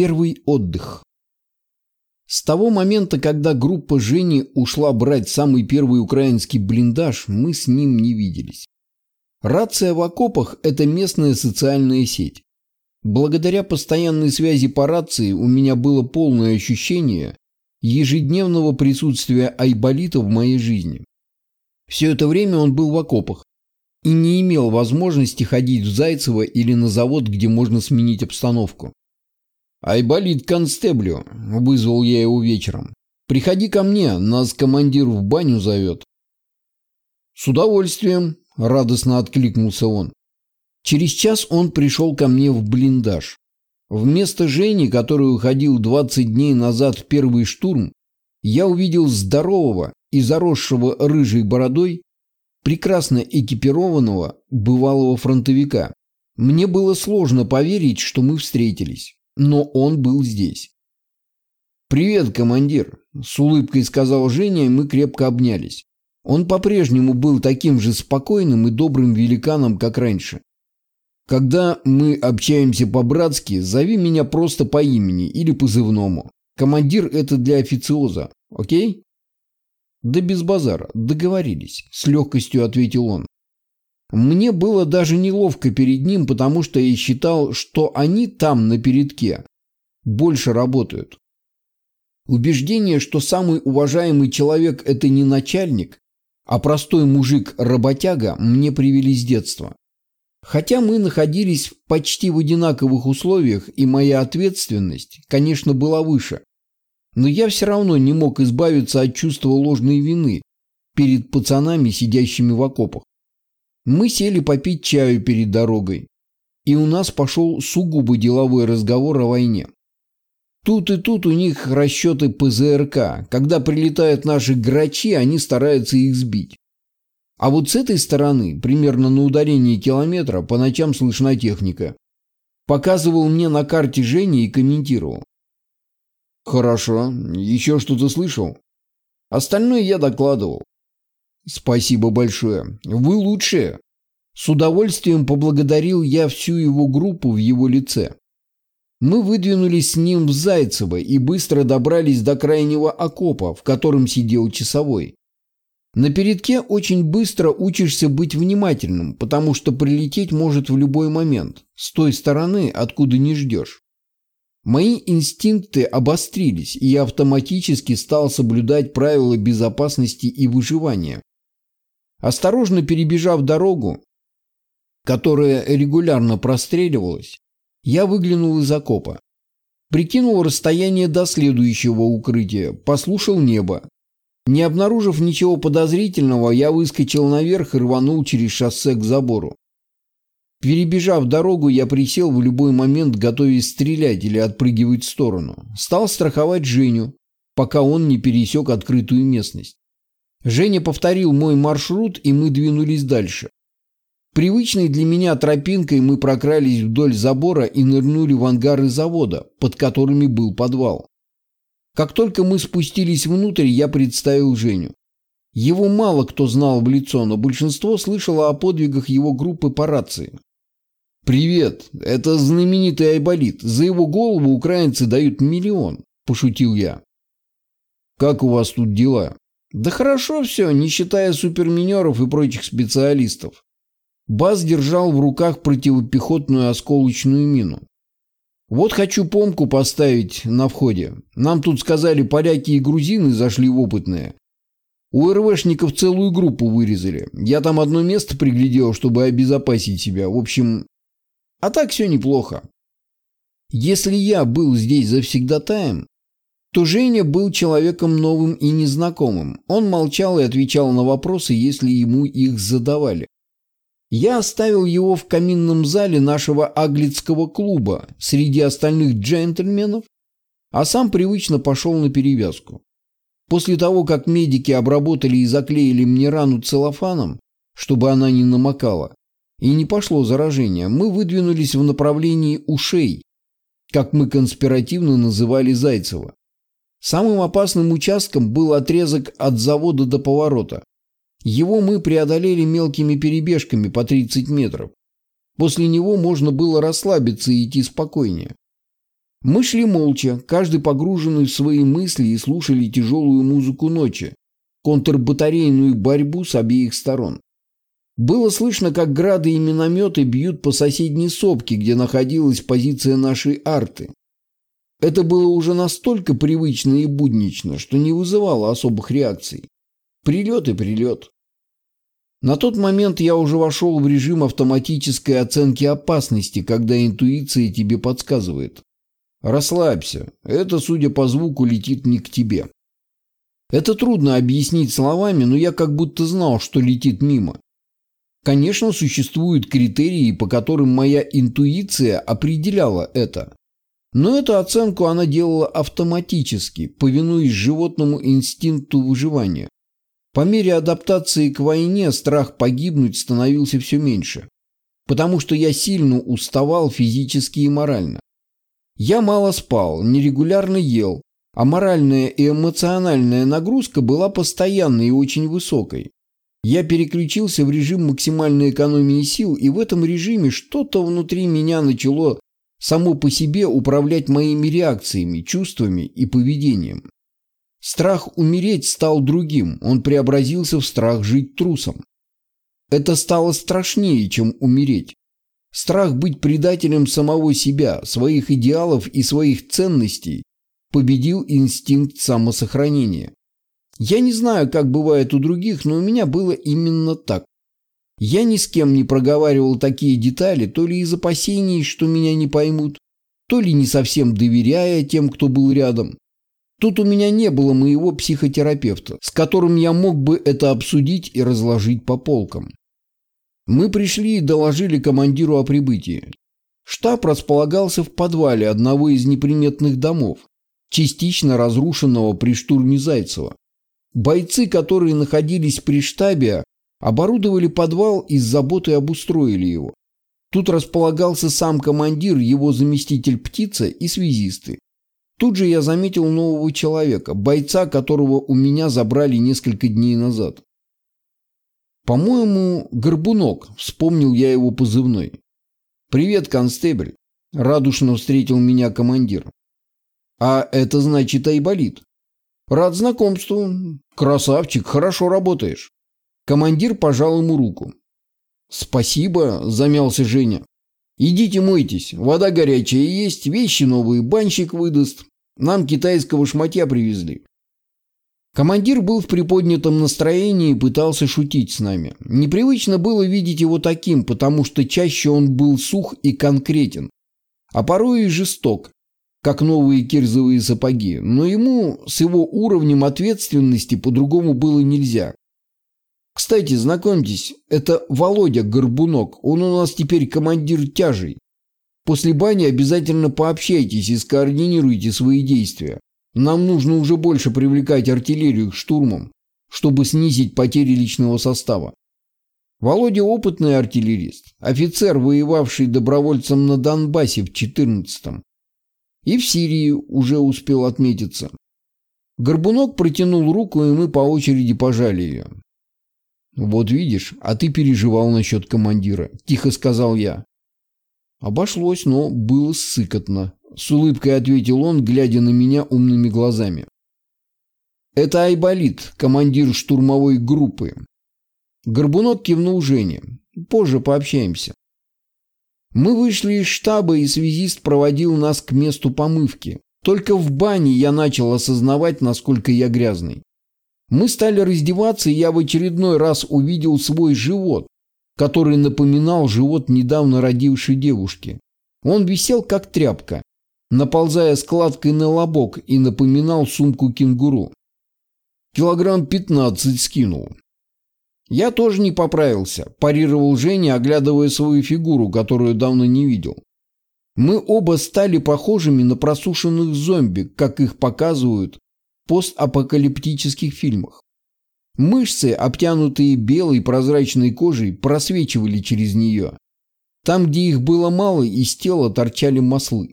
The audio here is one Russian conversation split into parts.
Первый отдых. С того момента, когда группа Жени ушла брать самый первый украинский блиндаж, мы с ним не виделись. Рация в окопах – это местная социальная сеть. Благодаря постоянной связи по рации у меня было полное ощущение ежедневного присутствия Айболита в моей жизни. Все это время он был в окопах и не имел возможности ходить в Зайцево или на завод, где можно сменить обстановку. «Айболит констеблю», — вызвал я его вечером. «Приходи ко мне, нас командир в баню зовет». «С удовольствием», — радостно откликнулся он. Через час он пришел ко мне в блиндаж. Вместо Жени, который уходил 20 дней назад в первый штурм, я увидел здорового и заросшего рыжей бородой, прекрасно экипированного бывалого фронтовика. Мне было сложно поверить, что мы встретились но он был здесь. «Привет, командир», – с улыбкой сказал Женя, и мы крепко обнялись. Он по-прежнему был таким же спокойным и добрым великаном, как раньше. «Когда мы общаемся по-братски, зови меня просто по имени или позывному. Командир – это для официоза, окей?» «Да без базара, договорились», – с легкостью ответил он. Мне было даже неловко перед ним, потому что я считал, что они там на передке больше работают. Убеждение, что самый уважаемый человек – это не начальник, а простой мужик-работяга, мне привели с детства. Хотя мы находились почти в одинаковых условиях, и моя ответственность, конечно, была выше, но я все равно не мог избавиться от чувства ложной вины перед пацанами, сидящими в окопах. Мы сели попить чаю перед дорогой, и у нас пошел сугубо деловой разговор о войне. Тут и тут у них расчеты ПЗРК. Когда прилетают наши грачи, они стараются их сбить. А вот с этой стороны, примерно на удалении километра, по ночам слышна техника. Показывал мне на карте Женя и комментировал. Хорошо. Еще что-то слышал? Остальное я докладывал. Спасибо большое. Вы лучшие. С удовольствием поблагодарил я всю его группу в его лице. Мы выдвинулись с ним в Зайцево и быстро добрались до крайнего окопа, в котором сидел часовой. На передке очень быстро учишься быть внимательным, потому что прилететь может в любой момент, с той стороны, откуда не ждешь. Мои инстинкты обострились, и я автоматически стал соблюдать правила безопасности и выживания. Осторожно перебежав дорогу, которая регулярно простреливалась, я выглянул из окопа. Прикинул расстояние до следующего укрытия, послушал небо. Не обнаружив ничего подозрительного, я выскочил наверх и рванул через шоссе к забору. Перебежав дорогу, я присел в любой момент, готовясь стрелять или отпрыгивать в сторону. Стал страховать Женю, пока он не пересек открытую местность. Женя повторил мой маршрут, и мы двинулись дальше. Привычной для меня тропинкой мы прокрались вдоль забора и нырнули в ангары завода, под которыми был подвал. Как только мы спустились внутрь, я представил Женю. Его мало кто знал в лицо, но большинство слышало о подвигах его группы по рации. «Привет, это знаменитый Айболит. За его голову украинцы дают миллион», – пошутил я. «Как у вас тут дела?» Да хорошо все, не считая суперминеров и прочих специалистов. Баз держал в руках противопехотную осколочную мину. Вот хочу помку поставить на входе. Нам тут сказали, поляки и грузины зашли в опытные. У РВшников целую группу вырезали. Я там одно место приглядел, чтобы обезопасить себя. В общем, а так все неплохо. Если я был здесь завсегдатаем, то Женя был человеком новым и незнакомым. Он молчал и отвечал на вопросы, если ему их задавали. Я оставил его в каминном зале нашего аглицкого клуба среди остальных джентльменов, а сам привычно пошел на перевязку. После того, как медики обработали и заклеили мне рану целлофаном, чтобы она не намокала, и не пошло заражение, мы выдвинулись в направлении ушей, как мы конспиративно называли Зайцева. Самым опасным участком был отрезок от завода до поворота. Его мы преодолели мелкими перебежками по 30 метров. После него можно было расслабиться и идти спокойнее. Мы шли молча, каждый погруженный в свои мысли и слушали тяжелую музыку ночи, контрбатарейную борьбу с обеих сторон. Было слышно, как грады и минометы бьют по соседней сопке, где находилась позиция нашей арты. Это было уже настолько привычно и буднично, что не вызывало особых реакций. Прилет и прилет. На тот момент я уже вошел в режим автоматической оценки опасности, когда интуиция тебе подсказывает. Расслабься, это, судя по звуку, летит не к тебе. Это трудно объяснить словами, но я как будто знал, что летит мимо. Конечно, существуют критерии, по которым моя интуиция определяла это. Но эту оценку она делала автоматически, повинуясь животному инстинкту выживания. По мере адаптации к войне страх погибнуть становился все меньше, потому что я сильно уставал физически и морально. Я мало спал, нерегулярно ел, а моральная и эмоциональная нагрузка была постоянной и очень высокой. Я переключился в режим максимальной экономии сил, и в этом режиме что-то внутри меня начало само по себе управлять моими реакциями, чувствами и поведением. Страх умереть стал другим, он преобразился в страх жить трусом. Это стало страшнее, чем умереть. Страх быть предателем самого себя, своих идеалов и своих ценностей победил инстинкт самосохранения. Я не знаю, как бывает у других, но у меня было именно так. Я ни с кем не проговаривал такие детали, то ли из опасений, что меня не поймут, то ли не совсем доверяя тем, кто был рядом. Тут у меня не было моего психотерапевта, с которым я мог бы это обсудить и разложить по полкам. Мы пришли и доложили командиру о прибытии. Штаб располагался в подвале одного из неприметных домов, частично разрушенного при штурме Зайцева. Бойцы, которые находились при штабе, оборудовали подвал и с заботой обустроили его. Тут располагался сам командир, его заместитель птица и связисты. Тут же я заметил нового человека, бойца, которого у меня забрали несколько дней назад. По-моему, Горбунок, вспомнил я его позывной. «Привет, констебль», — радушно встретил меня командир. «А это значит Айболит». «Рад знакомству. Красавчик, хорошо работаешь». Командир пожал ему руку. «Спасибо», — замялся Женя. «Идите мойтесь, вода горячая есть, вещи новые банщик выдаст. Нам китайского шматья привезли». Командир был в приподнятом настроении и пытался шутить с нами. Непривычно было видеть его таким, потому что чаще он был сух и конкретен, а порой и жесток, как новые кирзовые сапоги, но ему с его уровнем ответственности по-другому было нельзя. Кстати, знакомьтесь, это Володя Горбунок, он у нас теперь командир тяжей. После бани обязательно пообщайтесь и скоординируйте свои действия. Нам нужно уже больше привлекать артиллерию к штурмам, чтобы снизить потери личного состава. Володя опытный артиллерист, офицер, воевавший добровольцем на Донбассе в 14-м. И в Сирии уже успел отметиться. Горбунок протянул руку, и мы по очереди пожали ее. «Вот видишь, а ты переживал насчет командира», – тихо сказал я. Обошлось, но было сыкотно. С улыбкой ответил он, глядя на меня умными глазами. Это Айболит, командир штурмовой группы. Горбунок кивнул Жене. Позже пообщаемся. Мы вышли из штаба, и связист проводил нас к месту помывки. Только в бане я начал осознавать, насколько я грязный. Мы стали раздеваться, и я в очередной раз увидел свой живот, который напоминал живот недавно родившей девушки. Он висел как тряпка, наползая складкой на лобок и напоминал сумку кенгуру. Килограмм пятнадцать скинул. Я тоже не поправился, парировал Женя, оглядывая свою фигуру, которую давно не видел. Мы оба стали похожими на просушенных зомби, как их показывают постапокалиптических фильмах. Мышцы, обтянутые белой прозрачной кожей, просвечивали через нее. Там, где их было мало, из тела торчали маслы.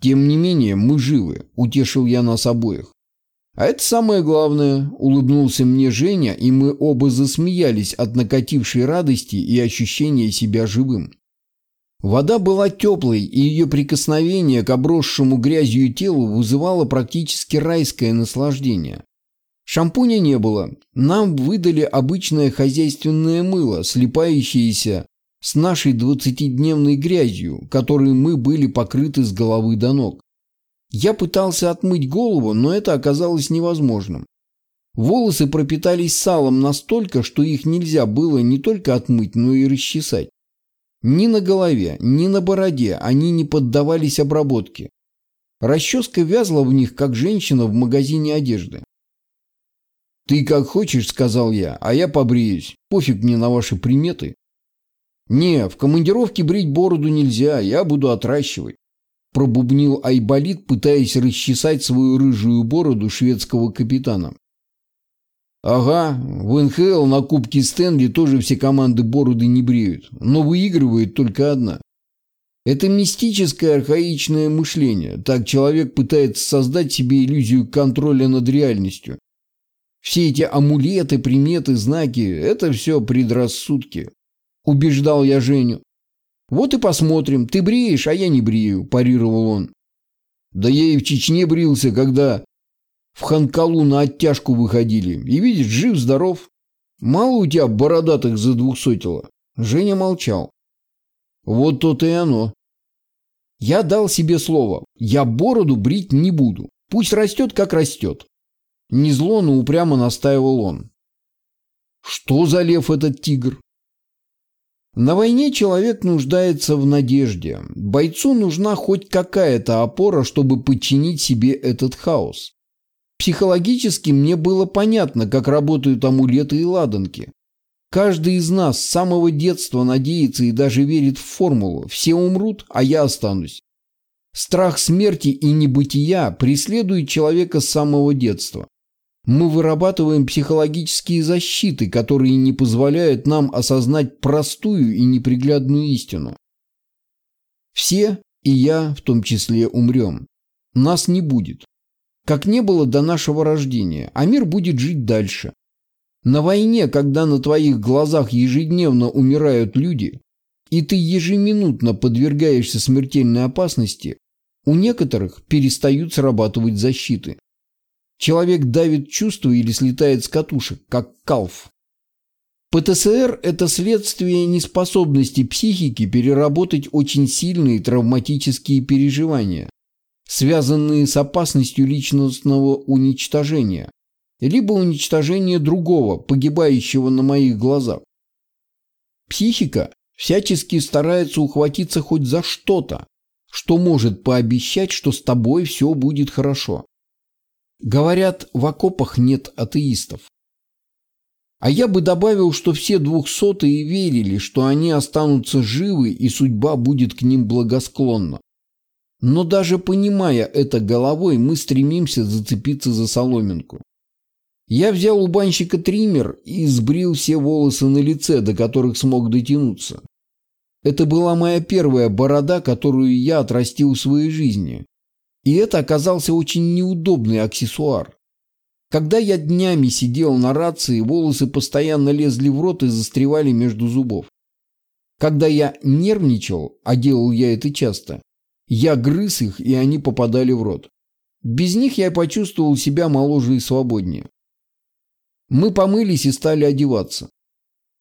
Тем не менее, мы живы, утешил я нас обоих. А это самое главное, улыбнулся мне Женя, и мы оба засмеялись от накатившей радости и ощущения себя живым. Вода была теплой, и ее прикосновение к обросшему грязью телу вызывало практически райское наслаждение. Шампуня не было. Нам выдали обычное хозяйственное мыло, слипающееся с нашей двадцатидневной грязью, которой мы были покрыты с головы до ног. Я пытался отмыть голову, но это оказалось невозможным. Волосы пропитались салом настолько, что их нельзя было не только отмыть, но и расчесать. Ни на голове, ни на бороде они не поддавались обработке. Расческа вязла в них, как женщина в магазине одежды. «Ты как хочешь», — сказал я, — «а я побреюсь. Пофиг мне на ваши приметы». «Не, в командировке брить бороду нельзя, я буду отращивать», — пробубнил Айболит, пытаясь расчесать свою рыжую бороду шведского капитана. «Ага, в НХЛ на Кубке Стэнли тоже все команды бороды не бреют, но выигрывает только одна. Это мистическое архаичное мышление. Так человек пытается создать себе иллюзию контроля над реальностью. Все эти амулеты, приметы, знаки – это все предрассудки. Убеждал я Женю. Вот и посмотрим, ты бреешь, а я не брею, парировал он. Да я и в Чечне брился, когда в Ханкалу на оттяжку выходили. И видишь, жив-здоров. Мало у тебя бородатых за двухсотила. Женя молчал. Вот то-то и оно. Я дал себе слово. Я бороду брить не буду. Пусть растет, как растет. Не зло, но упрямо настаивал он. Что за лев этот тигр? На войне человек нуждается в надежде. Бойцу нужна хоть какая-то опора, чтобы подчинить себе этот хаос. Психологически мне было понятно, как работают амулеты и ладанки. Каждый из нас с самого детства надеется и даже верит в формулу «все умрут, а я останусь». Страх смерти и небытия преследует человека с самого детства. Мы вырабатываем психологические защиты, которые не позволяют нам осознать простую и неприглядную истину. Все, и я в том числе, умрем. Нас не будет. Как не было до нашего рождения, а мир будет жить дальше. На войне, когда на твоих глазах ежедневно умирают люди, и ты ежеминутно подвергаешься смертельной опасности, у некоторых перестают срабатывать защиты. Человек давит чувства или слетает с катушек, как калф. ПТСР – это следствие неспособности психики переработать очень сильные травматические переживания, связанные с опасностью личностного уничтожения, либо уничтожения другого, погибающего на моих глазах. Психика всячески старается ухватиться хоть за что-то, что может пообещать, что с тобой все будет хорошо. Говорят, в окопах нет атеистов. А я бы добавил, что все двухсотые верили, что они останутся живы и судьба будет к ним благосклонна. Но даже понимая это головой, мы стремимся зацепиться за соломинку. Я взял у банщика триммер и сбрил все волосы на лице, до которых смог дотянуться. Это была моя первая борода, которую я отрастил в своей жизни. И это оказался очень неудобный аксессуар. Когда я днями сидел на рации, волосы постоянно лезли в рот и застревали между зубов. Когда я нервничал, а делал я это часто, я грыз их, и они попадали в рот. Без них я почувствовал себя моложе и свободнее. Мы помылись и стали одеваться.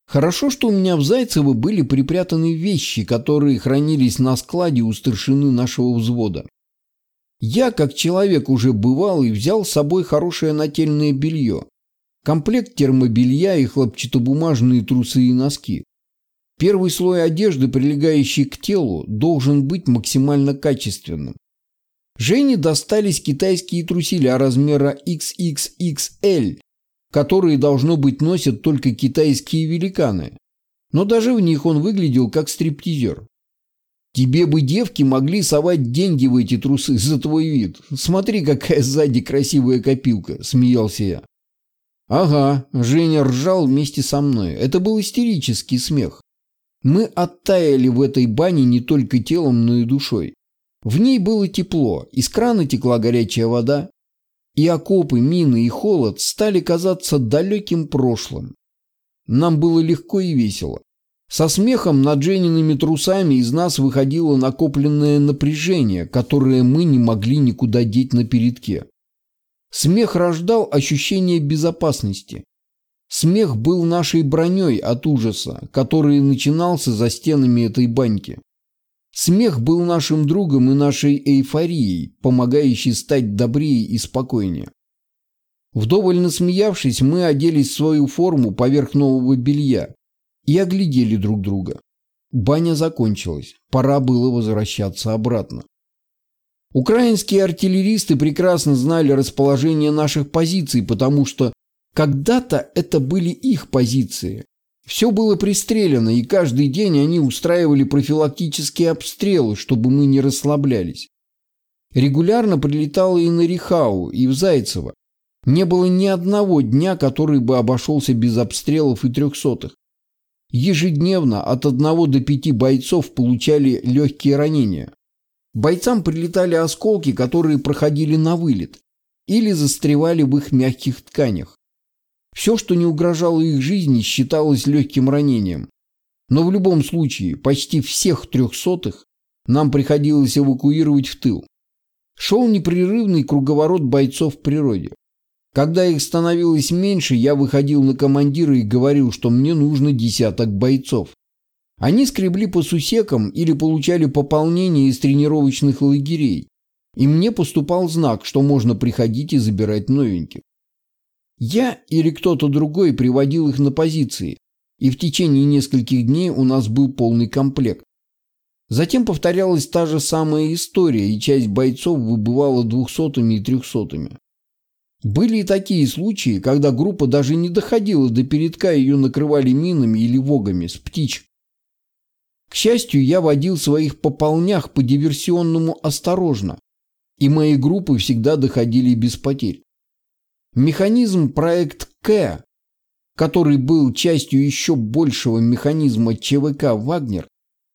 Хорошо, что у меня в Зайцево были припрятаны вещи, которые хранились на складе у старшины нашего взвода. Я, как человек уже бывалый, взял с собой хорошее нательное белье, комплект термобелья и хлопчатобумажные трусы и носки. Первый слой одежды, прилегающий к телу, должен быть максимально качественным. Жене достались китайские труселя размера XXXL, которые, должно быть, носят только китайские великаны. Но даже в них он выглядел как стриптизер. Тебе бы девки могли совать деньги в эти трусы за твой вид. Смотри, какая сзади красивая копилка, смеялся я. Ага, Женя ржал вместе со мной. Это был истерический смех. Мы оттаяли в этой бане не только телом, но и душой. В ней было тепло, из крана текла горячая вода, и окопы, мины и холод стали казаться далеким прошлым. Нам было легко и весело. Со смехом над Жениными трусами из нас выходило накопленное напряжение, которое мы не могли никуда деть на передке. Смех рождал ощущение безопасности. Смех был нашей броней от ужаса, который начинался за стенами этой баньки. Смех был нашим другом и нашей эйфорией, помогающей стать добрее и спокойнее. Вдоволь насмеявшись, мы оделись в свою форму поверх нового белья и оглядели друг друга. Баня закончилась, пора было возвращаться обратно. Украинские артиллеристы прекрасно знали расположение наших позиций, потому что когда-то это были их позиции. Все было пристрелено, и каждый день они устраивали профилактические обстрелы, чтобы мы не расслаблялись. Регулярно прилетало и на Рихау, и в Зайцево. Не было ни одного дня, который бы обошелся без обстрелов и трехсотых. Ежедневно от одного до пяти бойцов получали легкие ранения. Бойцам прилетали осколки, которые проходили на вылет или застревали в их мягких тканях. Все, что не угрожало их жизни, считалось легким ранением. Но в любом случае, почти всех трехсотых нам приходилось эвакуировать в тыл. Шел непрерывный круговорот бойцов в природе. Когда их становилось меньше, я выходил на командира и говорил, что мне нужно десяток бойцов. Они скребли по сусекам или получали пополнение из тренировочных лагерей, и мне поступал знак, что можно приходить и забирать новеньких. Я или кто-то другой приводил их на позиции, и в течение нескольких дней у нас был полный комплект. Затем повторялась та же самая история, и часть бойцов выбывала двухсотыми и трехсотыми. Были и такие случаи, когда группа даже не доходила до передка, ее накрывали минами или вогами с птич. К счастью, я водил своих пополнях по диверсионному осторожно, и мои группы всегда доходили без потерь. Механизм проект К, который был частью еще большего механизма ЧВК «Вагнер»,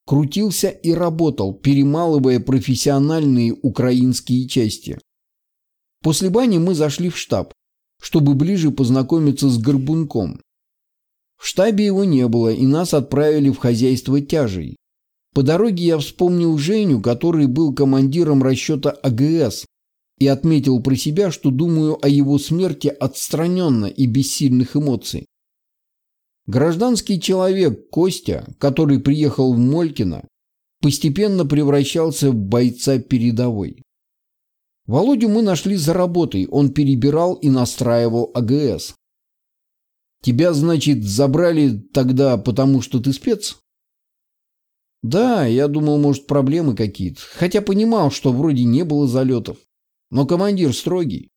крутился и работал, перемалывая профессиональные украинские части. После бани мы зашли в штаб, чтобы ближе познакомиться с Горбунком. В штабе его не было, и нас отправили в хозяйство тяжей. По дороге я вспомнил Женю, который был командиром расчета АГС, и отметил про себя, что думаю о его смерти отстраненно и без сильных эмоций. Гражданский человек Костя, который приехал в Молькино, постепенно превращался в бойца передовой. Володю мы нашли за работой, он перебирал и настраивал АГС. Тебя, значит, забрали тогда, потому что ты спец? Да, я думал, может, проблемы какие-то. Хотя понимал, что вроде не было залетов. Но командир строгий.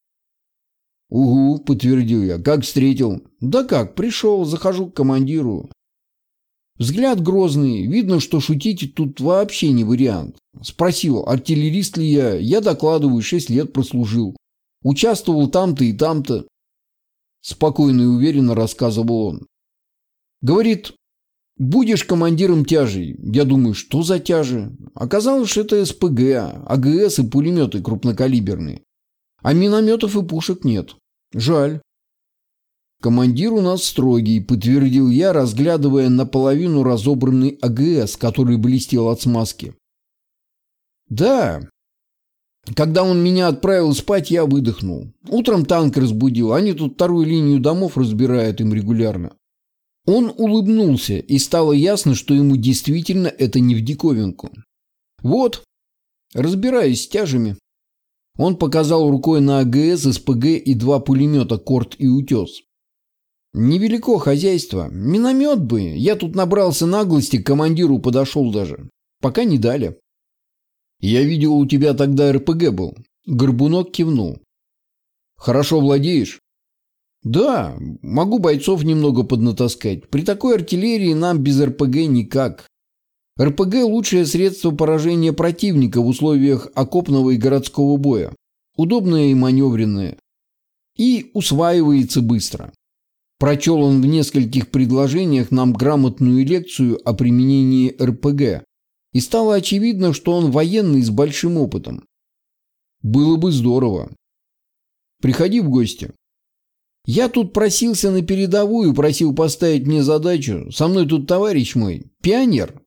Угу, подтвердил я. Как встретил? Да как, пришел, захожу к командиру. Взгляд грозный, видно, что шутить тут вообще не вариант. Спросил, артиллерист ли я, я докладываю, шесть лет прослужил. Участвовал там-то и там-то. Спокойно и уверенно рассказывал он. Говорит, будешь командиром тяжей. Я думаю, что за тяжи? Оказалось, что это СПГ, АГС и пулеметы крупнокалиберные. А минометов и пушек нет. Жаль. «Командир у нас строгий», – подтвердил я, разглядывая наполовину разобранный АГС, который блестел от смазки. «Да. Когда он меня отправил спать, я выдохнул. Утром танк разбудил, они тут вторую линию домов разбирают им регулярно». Он улыбнулся, и стало ясно, что ему действительно это не в диковинку. «Вот, разбираюсь с тяжами». Он показал рукой на АГС, СПГ и два пулемета «Корт» и «Утес». Невелико хозяйство. Миномет бы. Я тут набрался наглости, к командиру подошел даже. Пока не дали. Я видел, у тебя тогда РПГ был. Горбунок кивнул. Хорошо владеешь? Да, могу бойцов немного поднатаскать. При такой артиллерии нам без РПГ никак. РПГ – лучшее средство поражения противника в условиях окопного и городского боя. Удобное и маневренное. И усваивается быстро. Прочел он в нескольких предложениях нам грамотную лекцию о применении РПГ, и стало очевидно, что он военный с большим опытом. Было бы здорово. Приходи в гости. Я тут просился на передовую, просил поставить мне задачу. Со мной тут товарищ мой, пионер.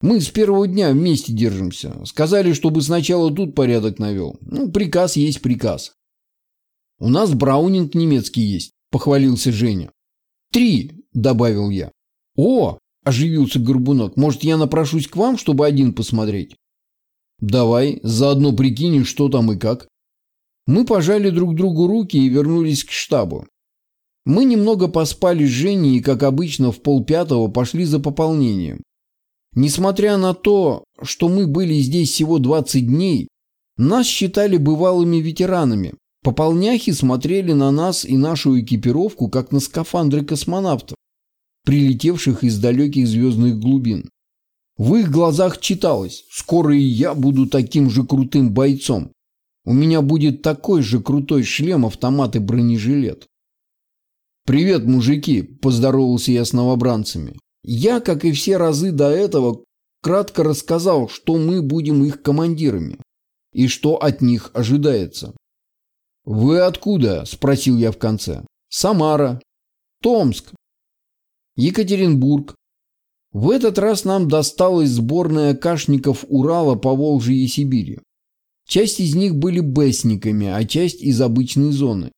Мы с первого дня вместе держимся. Сказали, чтобы сначала тут порядок навел. Ну, приказ есть приказ. У нас браунинг немецкий есть, похвалился Женя. Три, добавил я. О, оживился Горбунок. Может, я напрошусь к вам, чтобы один посмотреть? Давай, заодно прикинем, что там и как. Мы пожали друг другу руки и вернулись к штабу. Мы немного поспали с Женей и, как обычно, в полпятого пошли за пополнением. Несмотря на то, что мы были здесь всего 20 дней, нас считали бывалыми ветеранами. Пополняхи смотрели на нас и нашу экипировку, как на скафандры космонавтов, прилетевших из далеких звездных глубин. В их глазах читалось «Скоро и я буду таким же крутым бойцом». У меня будет такой же крутой шлем, автомат и бронежилет. «Привет, мужики!» – поздоровался я с новобранцами. Я, как и все разы до этого, кратко рассказал, что мы будем их командирами и что от них ожидается. «Вы откуда?» – спросил я в конце. «Самара». «Томск». «Екатеринбург». В этот раз нам досталась сборная кашников Урала, Поволжья и Сибири. Часть из них были бэсниками, а часть из обычной зоны.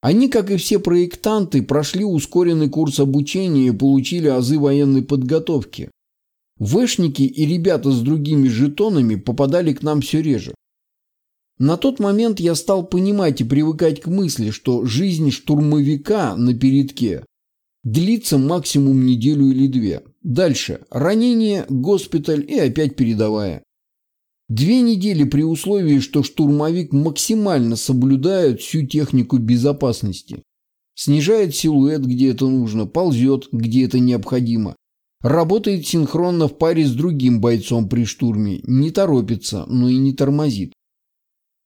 Они, как и все проектанты, прошли ускоренный курс обучения и получили азы военной подготовки. Вэшники и ребята с другими жетонами попадали к нам все реже. На тот момент я стал понимать и привыкать к мысли, что жизнь штурмовика на передке длится максимум неделю или две. Дальше ранение, госпиталь и опять передовая. Две недели при условии, что штурмовик максимально соблюдает всю технику безопасности. Снижает силуэт, где это нужно, ползет, где это необходимо. Работает синхронно в паре с другим бойцом при штурме, не торопится, но и не тормозит.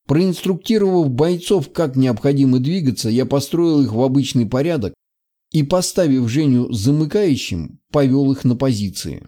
Проинструктировав бойцов, как необходимо двигаться, я построил их в обычный порядок и, поставив Женю замыкающим, повел их на позиции.